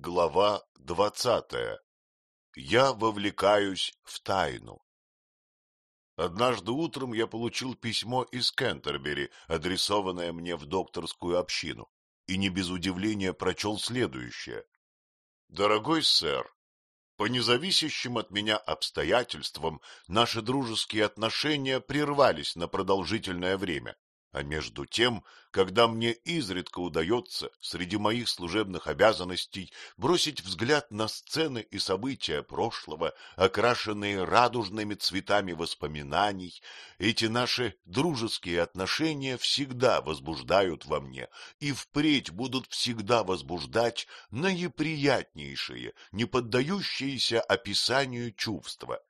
Глава двадцатая. Я вовлекаюсь в тайну. Однажды утром я получил письмо из Кентербери, адресованное мне в докторскую общину, и не без удивления прочел следующее. Дорогой сэр, по независящим от меня обстоятельствам наши дружеские отношения прервались на продолжительное время. А между тем, когда мне изредка удается среди моих служебных обязанностей бросить взгляд на сцены и события прошлого, окрашенные радужными цветами воспоминаний, эти наши дружеские отношения всегда возбуждают во мне и впредь будут всегда возбуждать наиприятнейшие, не поддающиеся описанию чувства.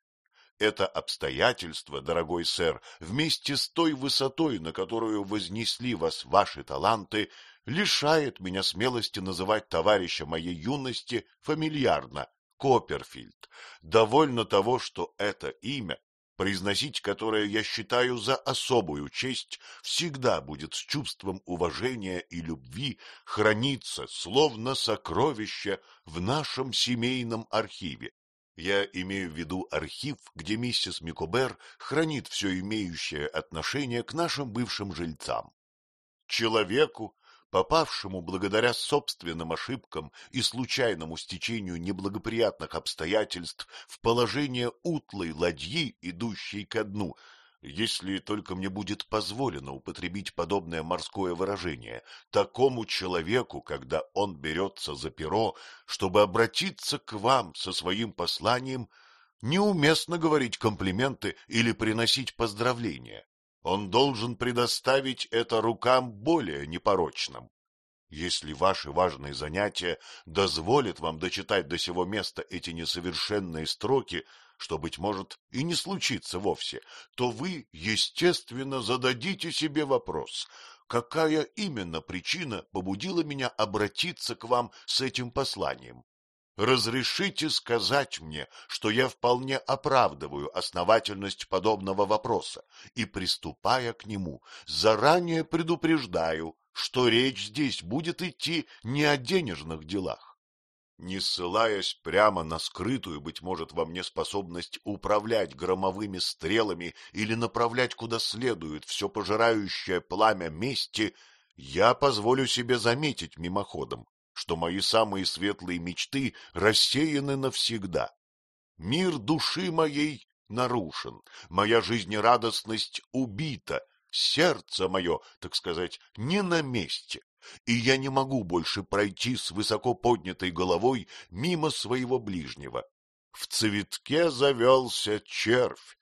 Это обстоятельство, дорогой сэр, вместе с той высотой, на которую вознесли вас ваши таланты, лишает меня смелости называть товарища моей юности фамильярно Копперфильд. Довольно того, что это имя, произносить которое я считаю за особую честь, всегда будет с чувством уважения и любви храниться, словно сокровище, в нашем семейном архиве. Я имею в виду архив, где миссис Микобер хранит все имеющее отношение к нашим бывшим жильцам. Человеку, попавшему благодаря собственным ошибкам и случайному стечению неблагоприятных обстоятельств в положение утлой ладьи, идущей ко дну, если только мне будет позволено употребить подобное морское выражение, такому человеку, когда он берется за перо, чтобы обратиться к вам со своим посланием, неуместно говорить комплименты или приносить поздравления. Он должен предоставить это рукам более непорочным. Если ваши важные занятия дозволят вам дочитать до сего места эти несовершенные строки, что, быть может, и не случится вовсе, то вы, естественно, зададите себе вопрос, какая именно причина побудила меня обратиться к вам с этим посланием. Разрешите сказать мне, что я вполне оправдываю основательность подобного вопроса и, приступая к нему, заранее предупреждаю, что речь здесь будет идти не о денежных делах не ссылаясь прямо на скрытую, быть может, во мне способность управлять громовыми стрелами или направлять куда следует все пожирающее пламя мести, я позволю себе заметить мимоходом, что мои самые светлые мечты рассеяны навсегда. Мир души моей нарушен, моя жизнерадостность убита, сердце мое, так сказать, не на месте и я не могу больше пройти с высоко поднятой головой мимо своего ближнего. В цветке завелся червь.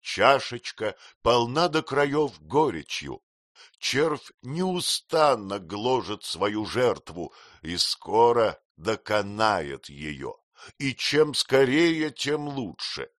Чашечка полна до краев горечью. Червь неустанно гложет свою жертву и скоро доконает ее. И чем скорее, тем лучше.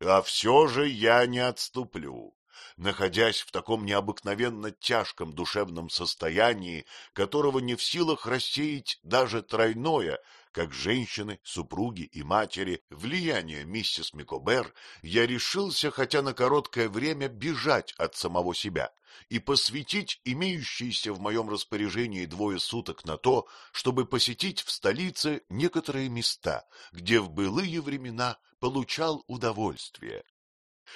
А все же я не отступлю находясь в таком необыкновенно тяжком душевном состоянии, которого не в силах рассеять даже тройное, как женщины, супруги и матери, влияние миссис Микобер, я решился хотя на короткое время бежать от самого себя и посвятить имеющиеся в моем распоряжении двое суток на то, чтобы посетить в столице некоторые места, где в былые времена получал удовольствие.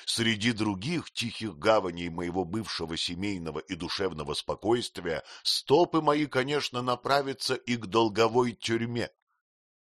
Среди других тихих гаваней моего бывшего семейного и душевного спокойствия стопы мои, конечно, направятся и к долговой тюрьме.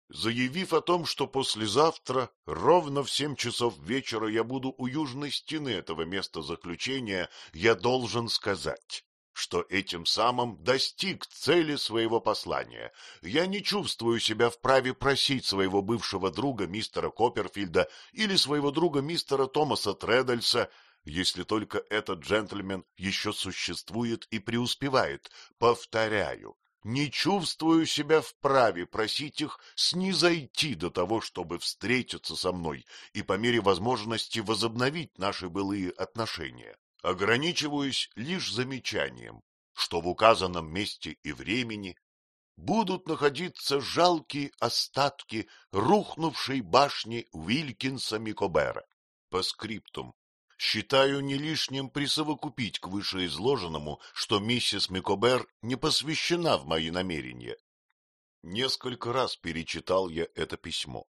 Заявив о том, что послезавтра ровно в семь часов вечера я буду у южной стены этого места заключения, я должен сказать, что этим самым достиг цели своего послания. Я не чувствую себя вправе просить своего бывшего друга мистера Копперфильда или своего друга мистера Томаса Тредальса, если только этот джентльмен еще существует и преуспевает. Повторяю, не чувствую себя вправе просить их снизойти до того, чтобы встретиться со мной и по мере возможности возобновить наши былые отношения ограничиваюсь лишь замечанием, что в указанном месте и времени будут находиться жалкие остатки рухнувшей башни Уилкинса Микобера. По скриптум. Считаю не лишним присовокупить к вышеизложенному, что миссис Микобер не посвящена в мои намерения. Несколько раз перечитал я это письмо.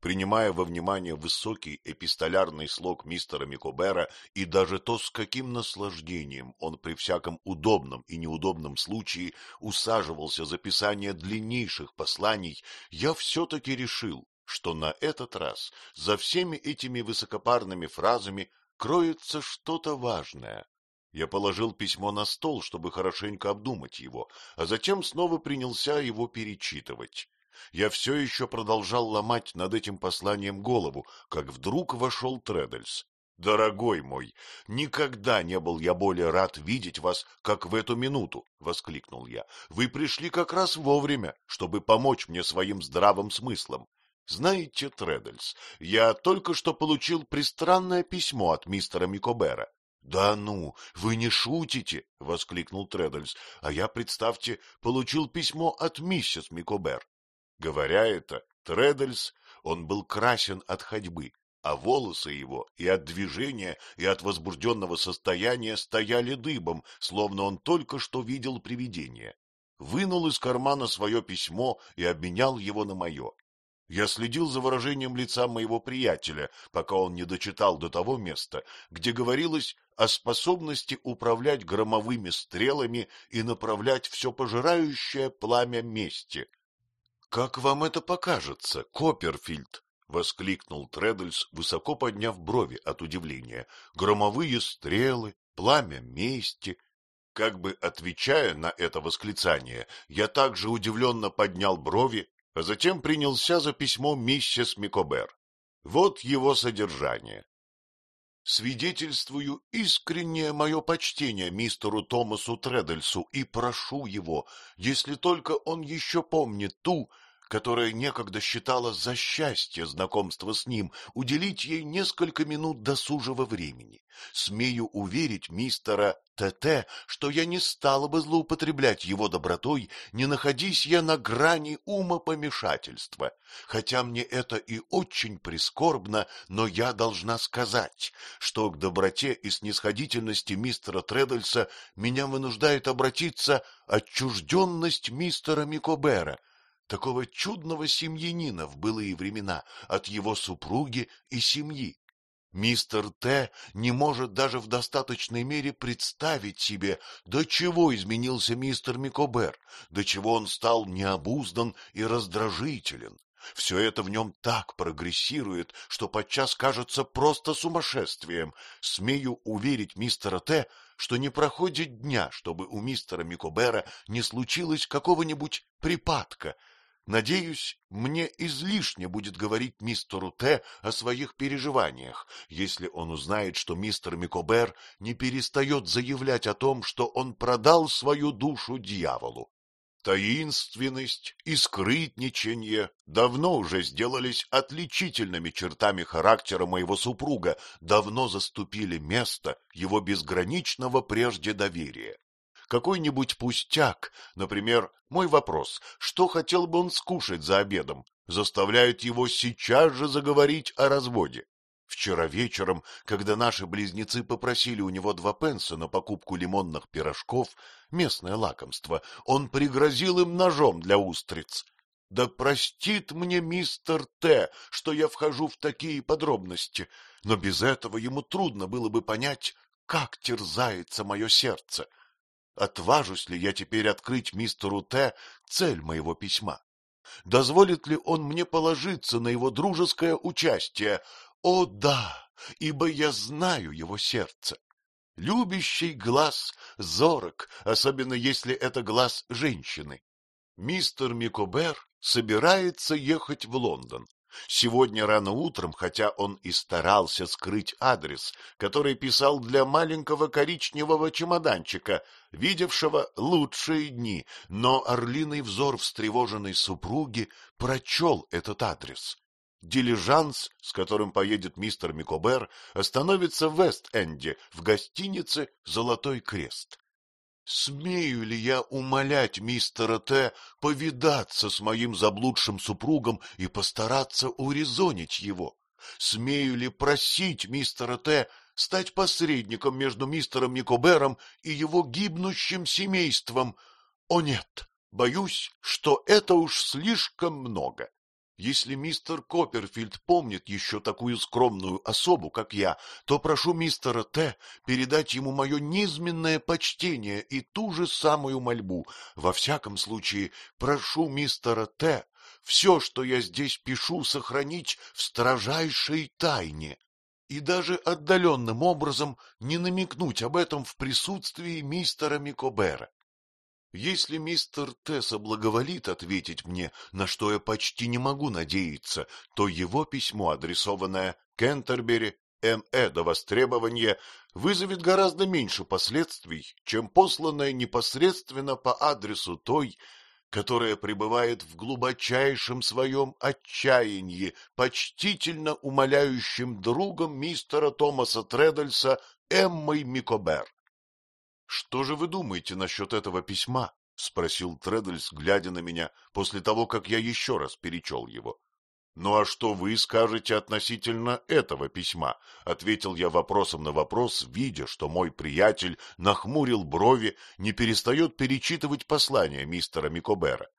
Принимая во внимание высокий эпистолярный слог мистера Микобера и даже то, с каким наслаждением он при всяком удобном и неудобном случае усаживался за писание длиннейших посланий, я все-таки решил, что на этот раз за всеми этими высокопарными фразами кроется что-то важное. Я положил письмо на стол, чтобы хорошенько обдумать его, а затем снова принялся его перечитывать. Я все еще продолжал ломать над этим посланием голову, как вдруг вошел Тредельс. — Дорогой мой, никогда не был я более рад видеть вас, как в эту минуту! — воскликнул я. — Вы пришли как раз вовремя, чтобы помочь мне своим здравым смыслом. Знаете, Тредельс, я только что получил пристранное письмо от мистера Микобера. — Да ну, вы не шутите! — воскликнул Тредельс. — А я, представьте, получил письмо от миссис Микобер. Говоря это, Тредельс, он был красен от ходьбы, а волосы его и от движения, и от возбужденного состояния стояли дыбом, словно он только что видел привидение. Вынул из кармана свое письмо и обменял его на мое. Я следил за выражением лица моего приятеля, пока он не дочитал до того места, где говорилось о способности управлять громовыми стрелами и направлять все пожирающее пламя мести. — Как вам это покажется, Копперфильд? — воскликнул Тредельс, высоко подняв брови от удивления. — Громовые стрелы, пламя мести. Как бы отвечая на это восклицание, я также удивленно поднял брови, а затем принялся за письмо миссис Микобер. Вот его содержание. Свидетельствую искреннее мое почтение мистеру Томасу Тредельсу и прошу его, если только он еще помнит ту, которая некогда считала за счастье знакомства с ним, уделить ей несколько минут досужего времени. Смею уверить мистера Т.Т., что я не стала бы злоупотреблять его добротой, не находись я на грани ума помешательства. Хотя мне это и очень прискорбно, но я должна сказать, что к доброте и снисходительности мистера Тредальса меня вынуждает обратиться отчужденность мистера Микобера, такого чудного семьянина в былые времена от его супруги и семьи. Мистер Т. не может даже в достаточной мере представить себе, до чего изменился мистер Микобер, до чего он стал необуздан и раздражителен. Все это в нем так прогрессирует, что подчас кажется просто сумасшествием. Смею уверить мистера Т., что не проходит дня, чтобы у мистера Микобера не случилось какого-нибудь припадка, Надеюсь, мне излишне будет говорить мистеру Т. о своих переживаниях, если он узнает, что мистер Микобер не перестает заявлять о том, что он продал свою душу дьяволу. Таинственность и скрытничанье давно уже сделались отличительными чертами характера моего супруга, давно заступили место его безграничного прежде доверия какой-нибудь пустяк, например, мой вопрос, что хотел бы он скушать за обедом, заставляет его сейчас же заговорить о разводе. Вчера вечером, когда наши близнецы попросили у него два пенса на покупку лимонных пирожков, местное лакомство, он пригрозил им ножом для устриц. Да простит мне мистер Т, что я вхожу в такие подробности, но без этого ему трудно было бы понять, как терзается мое сердце. Отважусь ли я теперь открыть мистеру Т. цель моего письма? Дозволит ли он мне положиться на его дружеское участие? О, да, ибо я знаю его сердце. Любящий глаз зорок, особенно если это глаз женщины. Мистер Микобер собирается ехать в Лондон. Сегодня рано утром, хотя он и старался скрыть адрес, который писал для маленького коричневого чемоданчика, видевшего лучшие дни, но орлиный взор встревоженной супруги прочел этот адрес. Дилижанс, с которым поедет мистер Микобер, остановится в Вест-Энде, в гостинице «Золотой крест». Смею ли я умолять мистера Т. повидаться с моим заблудшим супругом и постараться урезонить его? Смею ли просить мистера Т. стать посредником между мистером Никобером и его гибнущим семейством? О нет, Боюсь, что это уж слишком много. Если мистер Копперфильд помнит еще такую скромную особу, как я, то прошу мистера Т. передать ему мое низменное почтение и ту же самую мольбу. Во всяком случае, прошу мистера Т. все, что я здесь пишу, сохранить в строжайшей тайне и даже отдаленным образом не намекнуть об этом в присутствии мистера Микобера. Если мистер Т. соблаговолит ответить мне, на что я почти не могу надеяться, то его письмо, адресованное Кентербери М.Э. до востребования, вызовет гораздо меньше последствий, чем посланное непосредственно по адресу той, которая пребывает в глубочайшем своем отчаянии, почтительно умоляющим другом мистера Томаса Тредальса Эммой Микобер. — Что же вы думаете насчет этого письма? — спросил Треддельс, глядя на меня, после того, как я еще раз перечел его. — Ну а что вы скажете относительно этого письма? — ответил я вопросом на вопрос, видя, что мой приятель нахмурил брови, не перестает перечитывать послание мистера Микобера.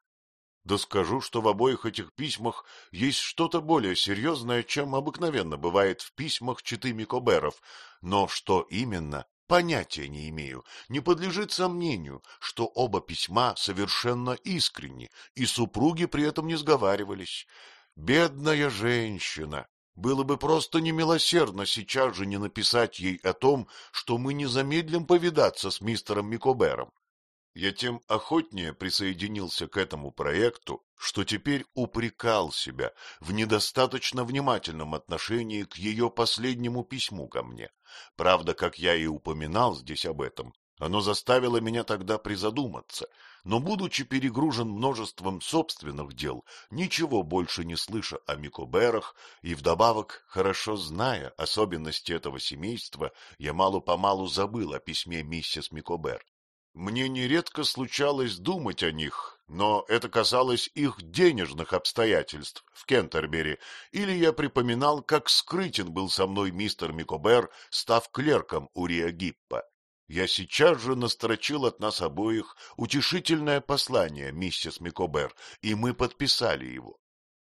Да скажу, что в обоих этих письмах есть что-то более серьезное, чем обыкновенно бывает в письмах читы Микоберов, но что именно, Понятия не имею, не подлежит сомнению, что оба письма совершенно искренни, и супруги при этом не сговаривались. Бедная женщина! Было бы просто немилосердно сейчас же не написать ей о том, что мы не замедлим повидаться с мистером Микобером. Я тем охотнее присоединился к этому проекту, что теперь упрекал себя в недостаточно внимательном отношении к ее последнему письму ко мне. Правда, как я и упоминал здесь об этом, оно заставило меня тогда призадуматься, но, будучи перегружен множеством собственных дел, ничего больше не слыша о Микоберах и вдобавок, хорошо зная особенности этого семейства, я мало-помалу забыл о письме миссис Микобер. Мне нередко случалось думать о них, но это касалось их денежных обстоятельств в Кентербери, или я припоминал, как скрытен был со мной мистер Микобер, став клерком у Риа Гиппа. Я сейчас же настрочил от нас обоих утешительное послание миссис Микобер, и мы подписали его.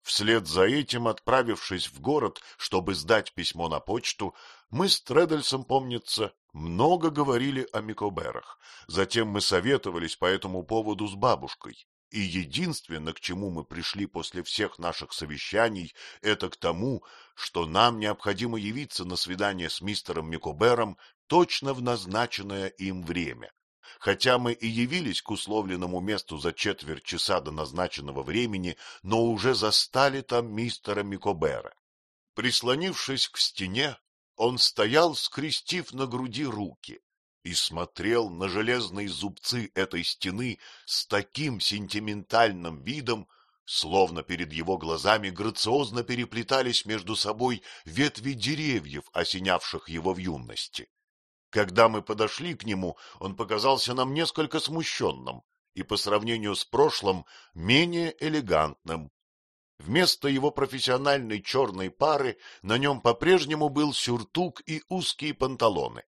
Вслед за этим, отправившись в город, чтобы сдать письмо на почту, мы с Тредельсом, помнится, много говорили о Микоберах. Затем мы советовались по этому поводу с бабушкой. И единственное, к чему мы пришли после всех наших совещаний, это к тому, что нам необходимо явиться на свидание с мистером Микобером точно в назначенное им время. Хотя мы и явились к условленному месту за четверть часа до назначенного времени, но уже застали там мистера Микобера. Прислонившись к стене, он стоял, скрестив на груди руки, и смотрел на железные зубцы этой стены с таким сентиментальным видом, словно перед его глазами грациозно переплетались между собой ветви деревьев, осенявших его в юности. Когда мы подошли к нему, он показался нам несколько смущенным и по сравнению с прошлым менее элегантным. Вместо его профессиональной черной пары на нем по-прежнему был сюртук и узкие панталоны,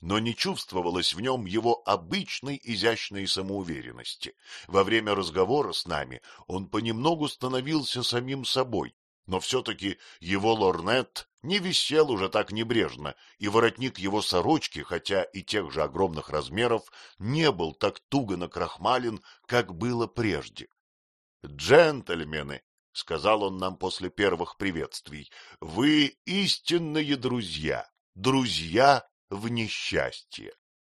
но не чувствовалось в нем его обычной изящной самоуверенности. Во время разговора с нами он понемногу становился самим собой, но все-таки его лорнет не висел уже так небрежно, и воротник его сорочки, хотя и тех же огромных размеров, не был так туго накрахмален, как было прежде. «Джентльмены», — сказал он нам после первых приветствий, — «вы истинные друзья, друзья в несчастье.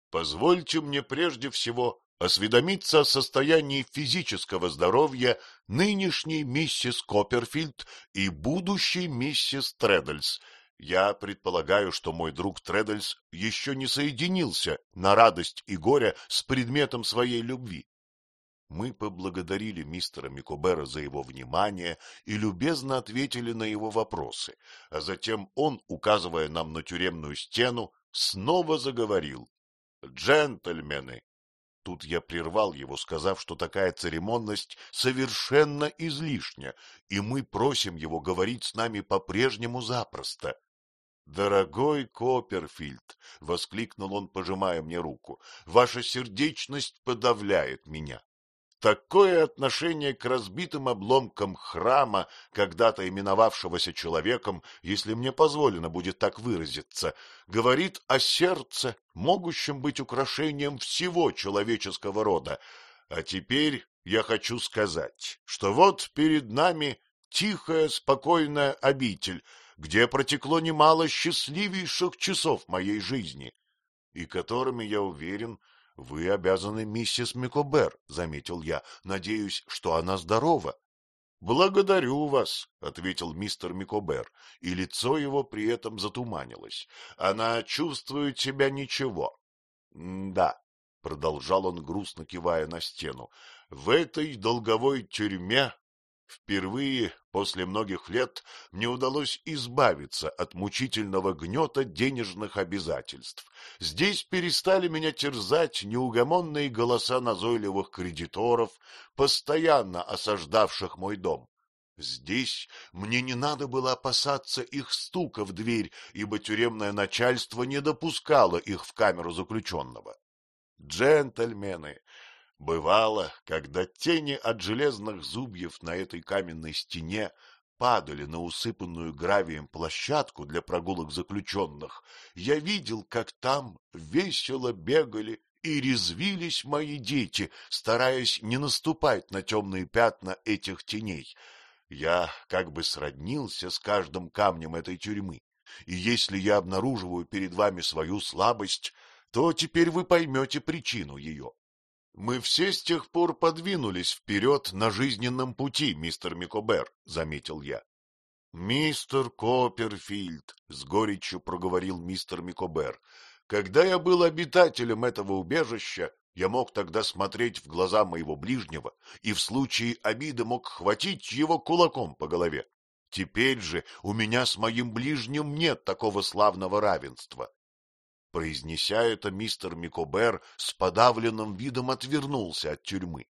Позвольте мне прежде всего осведомиться о состоянии физического здоровья нынешней миссис Копперфильд и будущей миссис Треддельс. Я предполагаю, что мой друг Треддельс еще не соединился на радость и горе с предметом своей любви. Мы поблагодарили мистера Микобера за его внимание и любезно ответили на его вопросы, а затем он, указывая нам на тюремную стену, снова заговорил. «Джентльмены, Тут я прервал его, сказав, что такая церемонность совершенно излишня, и мы просим его говорить с нами по-прежнему запросто. — Дорогой Копперфильд, — воскликнул он, пожимая мне руку, — ваша сердечность подавляет меня. Такое отношение к разбитым обломкам храма, когда-то именовавшегося человеком, если мне позволено будет так выразиться, говорит о сердце, могущем быть украшением всего человеческого рода. А теперь я хочу сказать, что вот перед нами тихая, спокойная обитель, где протекло немало счастливейших часов моей жизни, и которыми, я уверен, — Вы обязаны миссис Микобер, — заметил я. — Надеюсь, что она здорова. — Благодарю вас, — ответил мистер Микобер, и лицо его при этом затуманилось. — Она чувствует себя ничего. — Да, — продолжал он, грустно кивая на стену, — в этой долговой тюрьме Впервые после многих лет мне удалось избавиться от мучительного гнета денежных обязательств. Здесь перестали меня терзать неугомонные голоса назойливых кредиторов, постоянно осаждавших мой дом. Здесь мне не надо было опасаться их стука в дверь, ибо тюремное начальство не допускало их в камеру заключенного. Джентльмены, Бывало, когда тени от железных зубьев на этой каменной стене падали на усыпанную гравием площадку для прогулок заключенных, я видел, как там весело бегали и резвились мои дети, стараясь не наступать на темные пятна этих теней. Я как бы сроднился с каждым камнем этой тюрьмы, и если я обнаруживаю перед вами свою слабость, то теперь вы поймете причину ее. Мы все с тех пор подвинулись вперед на жизненном пути, мистер Микобер, — заметил я. — Мистер Копперфильд, — с горечью проговорил мистер Микобер, — когда я был обитателем этого убежища, я мог тогда смотреть в глаза моего ближнего и в случае обиды мог хватить его кулаком по голове. Теперь же у меня с моим ближним нет такого славного равенства. Произнеся это, мистер Микобер с подавленным видом отвернулся от тюрьмы.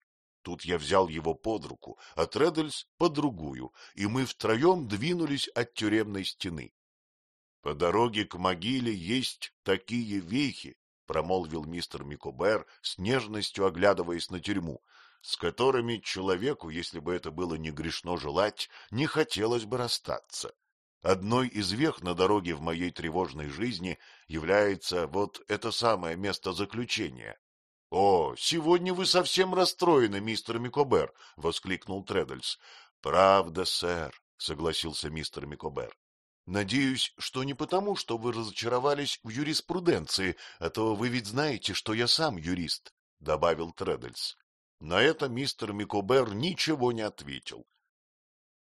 Тут я взял его под руку, а Треддельс — под другую, и мы втроем двинулись от тюремной стены. — По дороге к могиле есть такие вехи, — промолвил мистер Микобер, с нежностью оглядываясь на тюрьму, с которыми человеку, если бы это было не грешно желать, не хотелось бы расстаться. Одной из вех на дороге в моей тревожной жизни является вот это самое место заключения. — О, сегодня вы совсем расстроены, мистер Микобер! — воскликнул Треддельс. — Правда, сэр, — согласился мистер Микобер. — Надеюсь, что не потому, что вы разочаровались в юриспруденции, а то вы ведь знаете, что я сам юрист, — добавил Треддельс. На это мистер Микобер ничего не ответил. —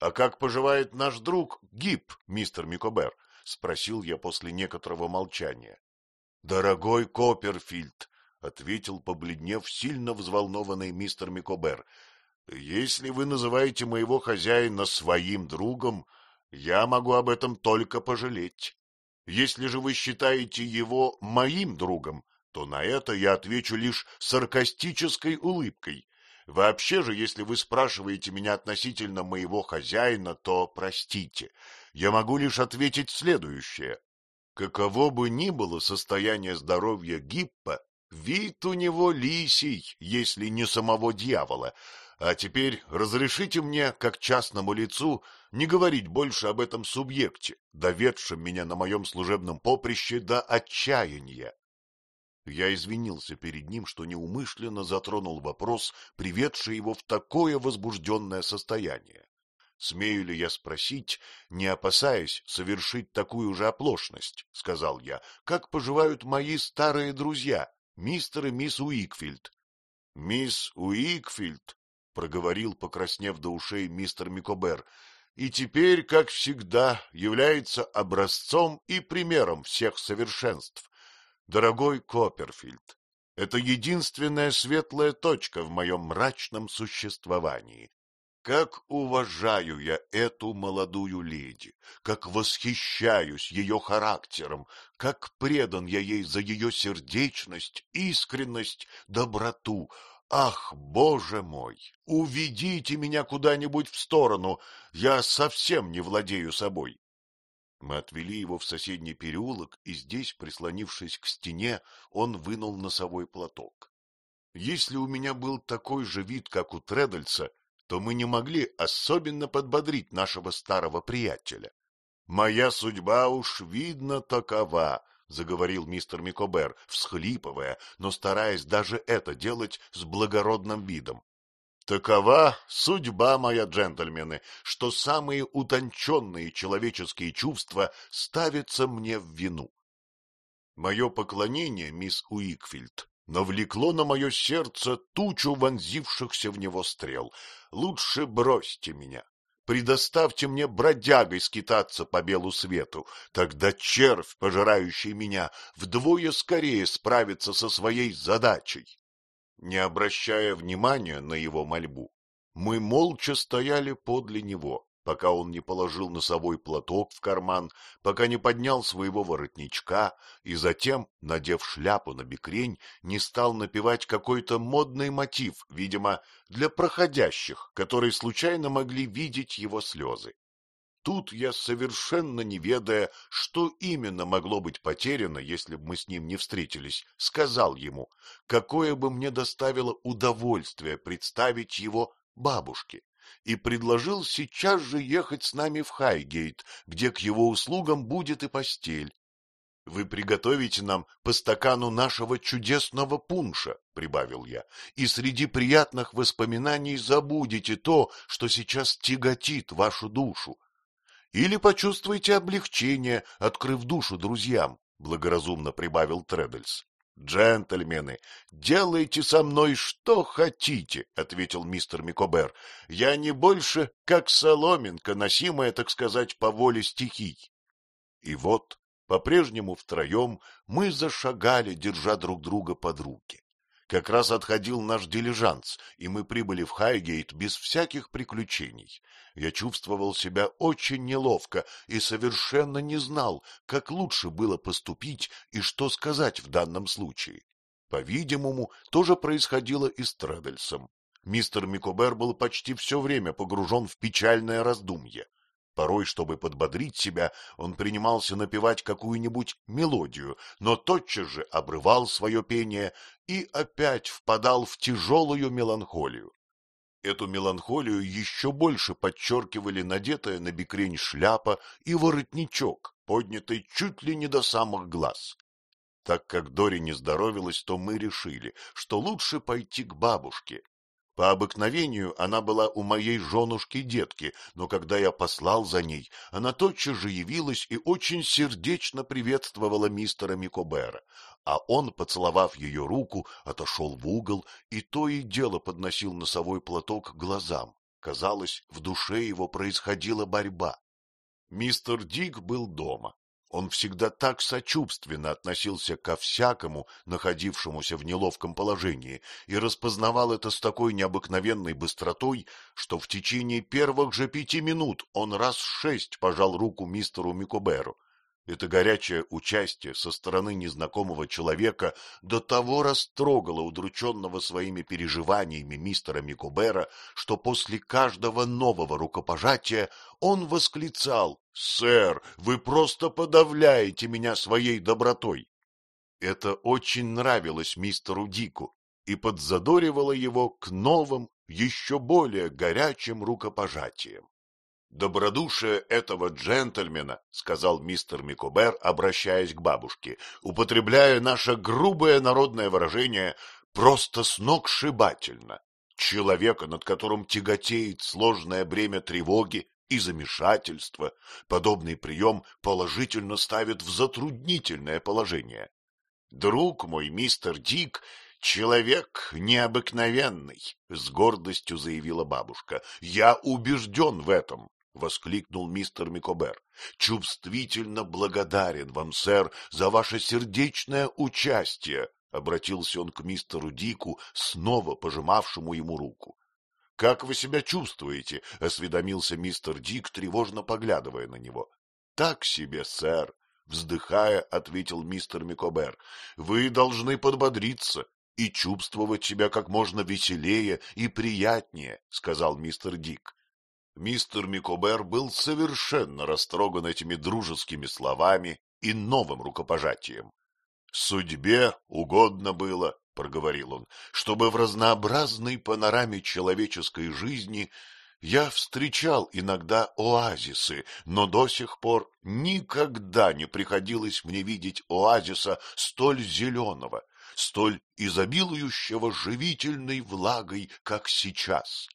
А как поживает наш друг Гиб, мистер Микобер? — спросил я после некоторого молчания. — Дорогой Копперфильд, — ответил, побледнев, сильно взволнованный мистер Микобер, — если вы называете моего хозяина своим другом, я могу об этом только пожалеть. Если же вы считаете его моим другом, то на это я отвечу лишь саркастической улыбкой. Вообще же, если вы спрашиваете меня относительно моего хозяина, то простите, я могу лишь ответить следующее. Каково бы ни было состояние здоровья Гиппа, вид у него лисий, если не самого дьявола. А теперь разрешите мне, как частному лицу, не говорить больше об этом субъекте, доведшем меня на моем служебном поприще до отчаяния. Я извинился перед ним, что неумышленно затронул вопрос, приведший его в такое возбужденное состояние. Смею ли я спросить, не опасаясь совершить такую же оплошность, — сказал я, — как поживают мои старые друзья, мистер и мисс Уикфилд? — Мисс Уикфилд, — проговорил, покраснев до ушей мистер Микобер, — и теперь, как всегда, является образцом и примером всех совершенств. Дорогой Копперфильд, это единственная светлая точка в моем мрачном существовании. Как уважаю я эту молодую леди, как восхищаюсь ее характером, как предан я ей за ее сердечность, искренность, доброту. Ах, боже мой, уведите меня куда-нибудь в сторону, я совсем не владею собой. Мы отвели его в соседний переулок, и здесь, прислонившись к стене, он вынул носовой платок. Если у меня был такой же вид, как у Тредальса, то мы не могли особенно подбодрить нашего старого приятеля. Моя судьба уж видно такова, — заговорил мистер Микобер, всхлипывая, но стараясь даже это делать с благородным видом. Такова судьба моя, джентльмены, что самые утонченные человеческие чувства ставятся мне в вину. Мое поклонение, мисс Уикфилд, навлекло на мое сердце тучу вонзившихся в него стрел. Лучше бросьте меня, предоставьте мне бродягой скитаться по белу свету, тогда червь, пожирающий меня, вдвое скорее справится со своей задачей. Не обращая внимания на его мольбу, мы молча стояли подле него, пока он не положил носовой платок в карман, пока не поднял своего воротничка и затем, надев шляпу на бекрень, не стал напевать какой-то модный мотив, видимо, для проходящих, которые случайно могли видеть его слезы. Тут я, совершенно не ведая, что именно могло быть потеряно, если бы мы с ним не встретились, сказал ему, какое бы мне доставило удовольствие представить его бабушке и предложил сейчас же ехать с нами в Хайгейт, где к его услугам будет и постель. — Вы приготовите нам по стакану нашего чудесного пунша, — прибавил я, — и среди приятных воспоминаний забудете то, что сейчас тяготит вашу душу. Или почувствуйте облегчение, открыв душу друзьям, — благоразумно прибавил Тредельс. Джентльмены, делайте со мной что хотите, — ответил мистер Микобер. — Я не больше, как соломинка, носимая, так сказать, по воле стихий. И вот, по-прежнему втроем, мы зашагали, держа друг друга под руки. Как раз отходил наш дилижанс, и мы прибыли в Хайгейт без всяких приключений. Я чувствовал себя очень неловко и совершенно не знал, как лучше было поступить и что сказать в данном случае. По-видимому, то же происходило и с Тредельсом. Мистер Микобер был почти все время погружен в печальное раздумье. Порой, чтобы подбодрить себя, он принимался напевать какую-нибудь мелодию, но тотчас же обрывал свое пение и опять впадал в тяжелую меланхолию. Эту меланхолию еще больше подчеркивали надетая на бекрень шляпа и воротничок, поднятый чуть ли не до самых глаз. Так как Дори не здоровилась, то мы решили, что лучше пойти к бабушке, по обыкновению она была у моей женушки-детки, но когда я послал за ней, она тотчас же явилась и очень сердечно приветствовала мистера Микобера, а он, поцеловав ее руку, отошел в угол и то и дело подносил носовой платок к глазам. Казалось, в душе его происходила борьба. Мистер Дик был дома. Он всегда так сочувственно относился ко всякому, находившемуся в неловком положении, и распознавал это с такой необыкновенной быстротой, что в течение первых же пяти минут он раз шесть пожал руку мистеру Микоберу. Это горячее участие со стороны незнакомого человека до того растрогало удрученного своими переживаниями мистера Микобера, что после каждого нового рукопожатия он восклицал «Сэр, вы просто подавляете меня своей добротой!» Это очень нравилось мистеру Дику и подзадоривало его к новым, еще более горячим рукопожатиям. Добродушие этого джентльмена, — сказал мистер Микобер, обращаясь к бабушке, употребляя наше грубое народное выражение, просто сногсшибательно. Человека, над которым тяготеет сложное бремя тревоги и замешательства, подобный прием положительно ставит в затруднительное положение. Друг мой, мистер Дик, Человек необыкновенный, — с гордостью заявила бабушка. — Я убежден в этом. — воскликнул мистер Микобер. — Чувствительно благодарен вам, сэр, за ваше сердечное участие, — обратился он к мистеру Дику, снова пожимавшему ему руку. — Как вы себя чувствуете? — осведомился мистер Дик, тревожно поглядывая на него. — Так себе, сэр, — вздыхая, ответил мистер Микобер. — Вы должны подбодриться и чувствовать себя как можно веселее и приятнее, — сказал мистер Дик. Мистер Микобер был совершенно растроган этими дружескими словами и новым рукопожатием. Судьбе угодно было, — проговорил он, — чтобы в разнообразной панораме человеческой жизни я встречал иногда оазисы, но до сих пор никогда не приходилось мне видеть оазиса столь зеленого, столь изобилующего живительной влагой, как сейчас.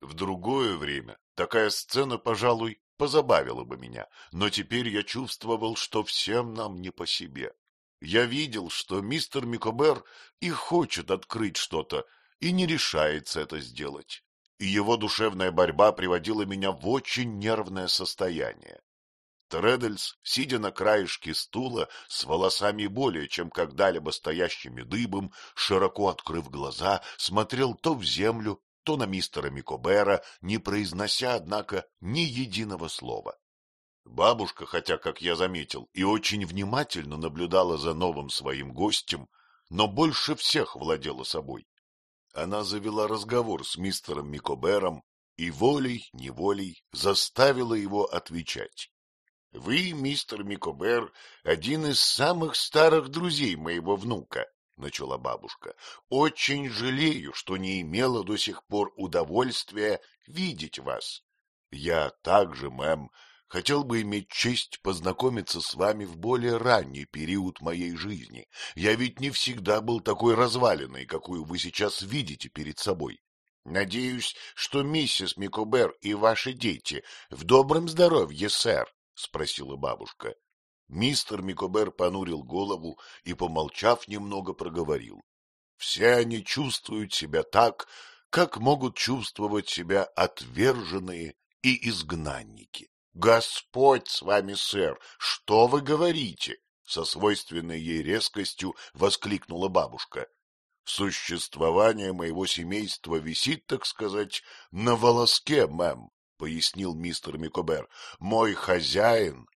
В другое время такая сцена, пожалуй, позабавила бы меня, но теперь я чувствовал, что всем нам не по себе. Я видел, что мистер Микобер и хочет открыть что-то, и не решается это сделать. И его душевная борьба приводила меня в очень нервное состояние. Тредельс, сидя на краешке стула, с волосами более чем когда-либо стоящими дыбом, широко открыв глаза, смотрел то в землю, то на мистера Микобера, не произнося, однако, ни единого слова. Бабушка, хотя, как я заметил, и очень внимательно наблюдала за новым своим гостем, но больше всех владела собой. Она завела разговор с мистером Микобером и волей-неволей заставила его отвечать. — Вы, мистер Микобер, один из самых старых друзей моего внука, — начала бабушка. — Очень жалею, что не имела до сих пор удовольствия видеть вас. — Я также, мэм, хотел бы иметь честь познакомиться с вами в более ранний период моей жизни. Я ведь не всегда был такой разваленной, какую вы сейчас видите перед собой. Надеюсь, что миссис Микобер и ваши дети в добром здоровье, сэр, — спросила бабушка. Мистер Микобер понурил голову и, помолчав немного, проговорил. Все они чувствуют себя так, как могут чувствовать себя отверженные и изгнанники. Господь с вами, сэр, что вы говорите? Со свойственной ей резкостью воскликнула бабушка. Существование моего семейства висит, так сказать, на волоске, мэм, пояснил мистер Микобер. Мой хозяин.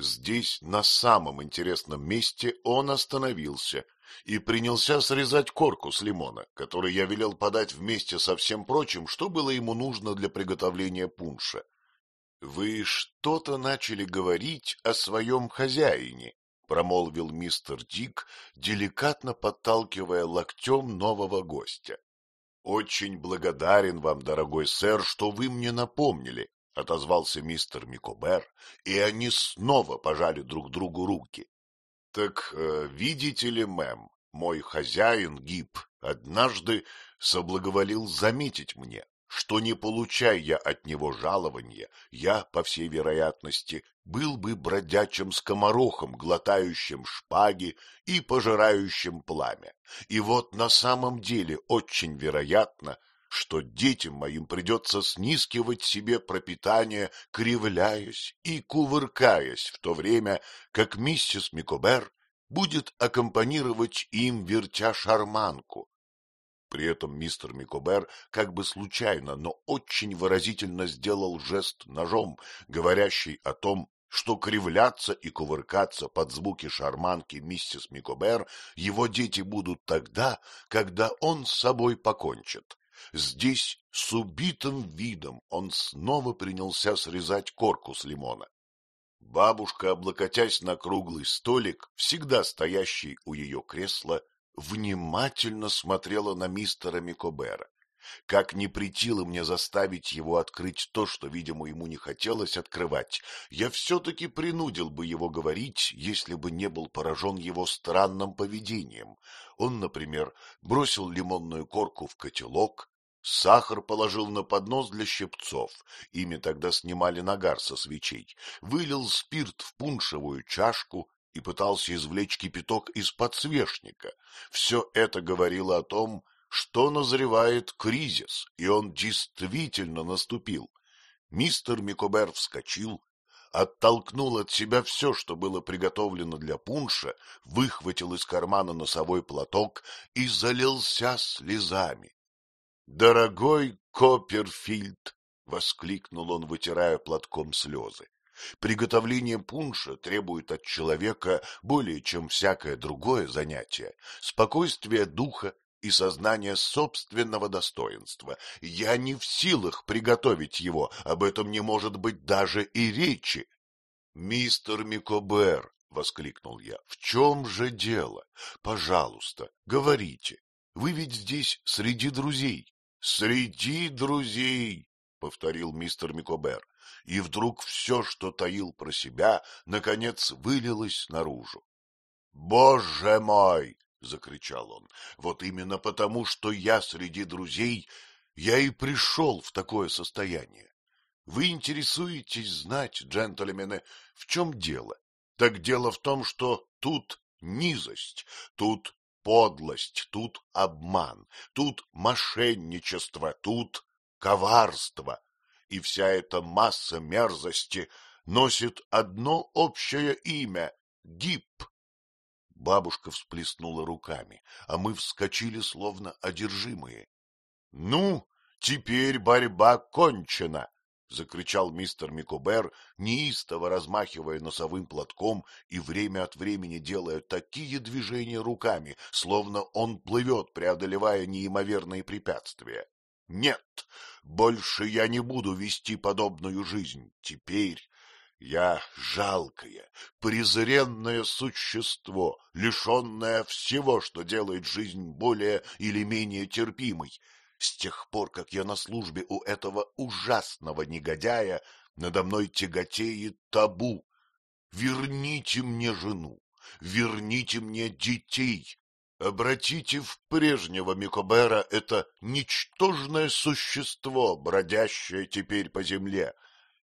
Здесь, на самом интересном месте, он остановился и принялся срезать корку с лимона, который я велел подать вместе со всем прочим, что было ему нужно для приготовления пунша. — Вы что-то начали говорить о своем хозяине, — промолвил мистер Дик, деликатно подталкивая локтем нового гостя. — Очень благодарен вам, дорогой сэр, что вы мне напомнили, — отозвался мистер Микобер, и они снова пожали друг другу руки. — Так, э, видите ли, мэм, мой хозяин Гиб однажды соблаговолил заметить мне, что не получая я от него жалования, я, по всей вероятности, был бы бродячим скоморохом, глотающим шпаги и пожирающим пламя. И вот на самом деле очень вероятно, что детям моим придется снискивать себе пропитание, кривляясь и кувыркаясь, в то время как миссис Микобер будет аккомпанировать им, вертя шарманку, при этом мистер Микобер как бы случайно, но очень выразительно сделал жест ножом, говорящий о том, что кривляться и кувыркаться под звуки шарманки миссис Микобер его дети будут тогда, когда он с собой покончит. Здесь с убитым видом он снова принялся срезать корку с лимона. Бабушка, облокотясь на круглый столик, всегда стоящий у ее кресла, внимательно смотрела на мистера Микобера. Как не притило мне заставить его открыть то, что, видимо, ему не хотелось открывать, я все-таки принудил бы его говорить, если бы не был поражен его странным поведением. Он, например, бросил лимонную корку в котелок, сахар положил на поднос для щипцов, ими тогда снимали нагар со свечей, вылил спирт в пуншевую чашку и пытался извлечь кипяток из подсвечника. Все это говорило о том, что назревает кризис, и он действительно наступил. Мистер Микобер вскочил, оттолкнул от себя все, что было приготовлено для пунша, выхватил из кармана носовой платок и залился слезами. — Дорогой Копперфильд! — воскликнул он, вытирая платком слезы. Приготовление пунша требует от человека более чем всякое другое занятие, спокойствия духа и сознания собственного достоинства. Я не в силах приготовить его, об этом не может быть даже и речи. Мистер Микобер, — воскликнул я. — В чем же дело? Пожалуйста, говорите. Вы ведь здесь среди друзей. — Среди друзей, — повторил мистер Микобер. И вдруг все, что таил про себя, наконец вылилось наружу. — Боже мой! — закричал он. — Вот именно потому, что я среди друзей, я и пришел в такое состояние. Вы интересуетесь знать, джентльмены, в чем дело? Так дело в том, что тут низость, тут подлость, тут обман, тут мошенничество, тут коварство. И вся эта масса мерзости носит одно общее имя — Гип. Бабушка всплеснула руками, а мы вскочили, словно одержимые. — Ну, теперь борьба кончена, — закричал мистер Микобер, неистово размахивая носовым платком и время от времени делая такие движения руками, словно он плывет, преодолевая неимоверные препятствия. — Нет, больше я не буду вести подобную жизнь. Теперь я жалкое, презренное существо, лишенное всего, что делает жизнь более или менее терпимой, с тех пор, как я на службе у этого ужасного негодяя, надо мной тяготеет табу. Верните мне жену, верните мне детей. Обратите в прежнего Микобера это ничтожное существо, бродящее теперь по земле.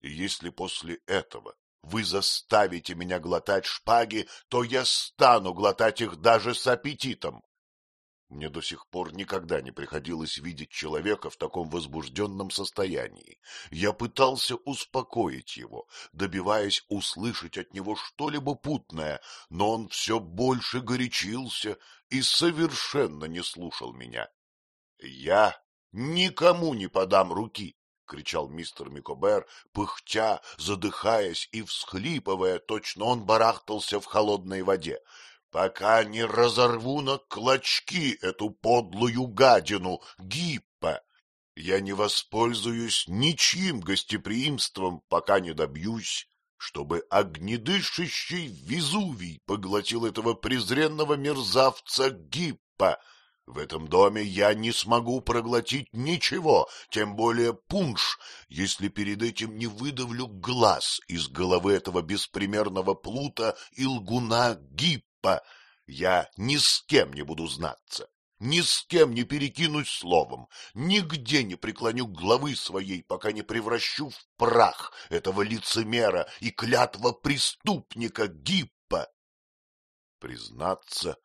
И если после этого вы заставите меня глотать шпаги, то я стану глотать их даже с аппетитом. Мне до сих пор никогда не приходилось видеть человека в таком возбужденном состоянии. Я пытался успокоить его, добиваясь услышать от него что-либо путное, но он все больше горячился и совершенно не слушал меня. — Я никому не подам руки! — кричал мистер Микобер, пыхтя, задыхаясь и всхлипывая, точно он барахтался в холодной воде пока не разорву на клочки эту подлую гадину, Гиппа. Я не воспользуюсь ничьим гостеприимством, пока не добьюсь, чтобы огнедышащий Везувий поглотил этого презренного мерзавца Гиппа. В этом доме я не смогу проглотить ничего, тем более пунш, если перед этим не выдавлю глаз из головы этого беспримерного плута и лгуна Гиппа папа, я ни с кем не буду знаться, ни с кем не перекинусь словом, нигде не преклоню главы своей, пока не превращу в прах этого лицемера и клятва преступника Гиппа. Признаться,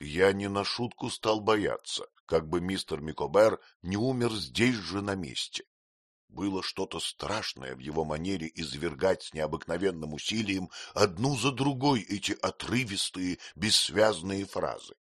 я не на шутку стал бояться, как бы мистер Микобер не умер здесь же на месте. Было что-то страшное в его манере извергать с необыкновенным усилием одну за другой эти отрывистые, бессвязные фразы.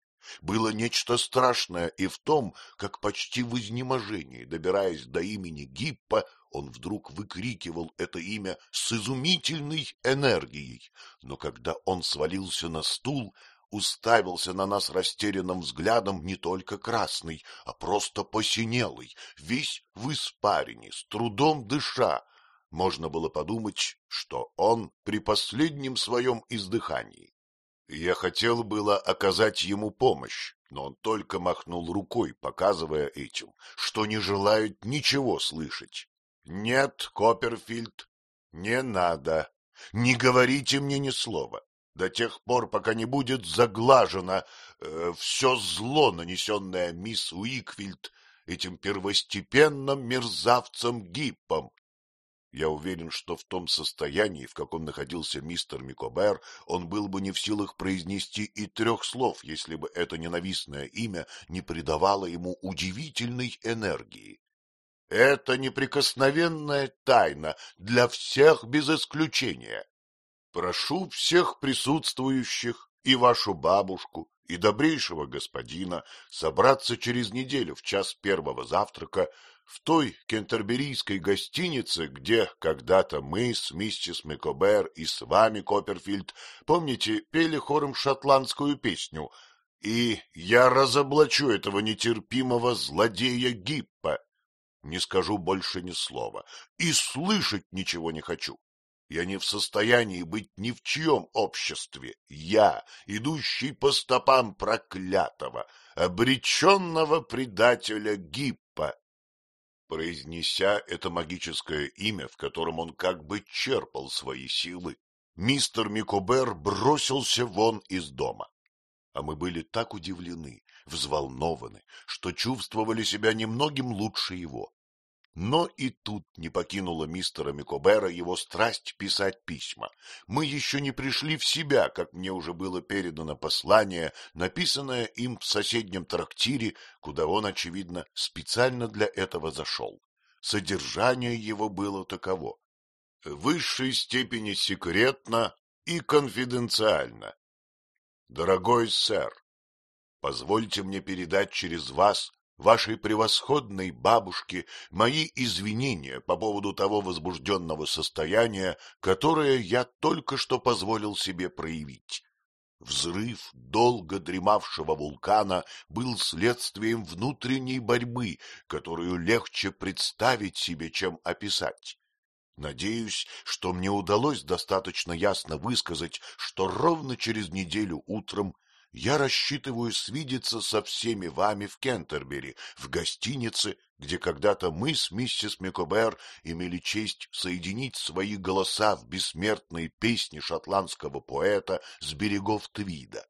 Было нечто страшное и в том, как почти в изнеможении, добираясь до имени Гиппа, он вдруг выкрикивал это имя с изумительной энергией, но когда он свалился на стул, уставился на нас растерянным взглядом не только красный, а просто посинелый, весь в испарине, с трудом дыша. Можно было подумать, что он при последнем своем издыхании. Я хотел было оказать ему помощь, но он только махнул рукой, показывая этим, что не желает ничего слышать. — Нет, Копперфильд, не надо. Не говорите мне ни слова до тех пор, пока не будет заглажено э, все зло, нанесенное мисс Уикфилд этим первостепенным мерзавцем Гиппом. Я уверен, что в том состоянии, в каком находился мистер Микобер, он был бы не в силах произнести и трех слов, если бы это ненавистное имя не придавало ему удивительной энергии. Это неприкосновенная тайна для всех без исключения. Прошу всех присутствующих, и вашу бабушку, и добрейшего господина собраться через неделю в час первого завтрака в той кентерберийской гостинице, где когда-то мы с миссис Микобер и с вами, Копперфильд, помните, пели хором шотландскую песню «И я разоблачу этого нетерпимого злодея Гиппа». Не скажу больше ни слова и слышать ничего не хочу. Я не в состоянии быть ни в чьем обществе. Я, идущий по стопам проклятого, обреченного предателя Гиппа. Произнеся это магическое имя, в котором он как бы черпал свои силы, мистер Микобер бросился вон из дома. А мы были так удивлены, взволнованы, что чувствовали себя немногим лучше его. Но и тут не покинула мистера Микобера его страсть писать письма. Мы еще не пришли в себя, как мне уже было передано послание, написанное им в соседнем трактире, куда он, очевидно, специально для этого зашел. Содержание его было таково. В высшей степени секретно и конфиденциально. Дорогой сэр, позвольте мне передать через вас вашей превосходной бабушке мои извинения по поводу того возбужденного состояния, которое я только что позволил себе проявить. Взрыв долго дремавшего вулкана был следствием внутренней борьбы, которую легче представить себе, чем описать. Надеюсь, что мне удалось достаточно ясно высказать, что ровно через неделю утром я рассчитываю свидеться со всеми вами в Кентербери, в гостинице, где когда-то мы с миссис Микобер имели честь соединить свои голоса в бессмертной песне шотландского поэта с берегов Твида.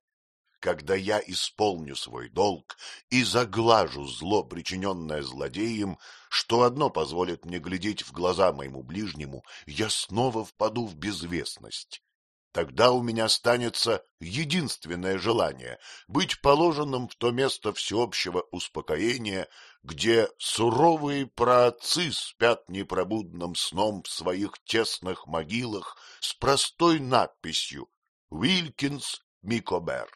Когда я исполню свой долг и заглажу зло, причиненное злодеем, что одно позволит мне глядеть в глаза моему ближнему, я снова впаду в безвестность. Тогда у меня останется единственное желание — быть положенным в то место всеобщего успокоения, где суровые праотцы спят непробудным сном в своих тесных могилах с простой надписью «Уилкинс Микобер».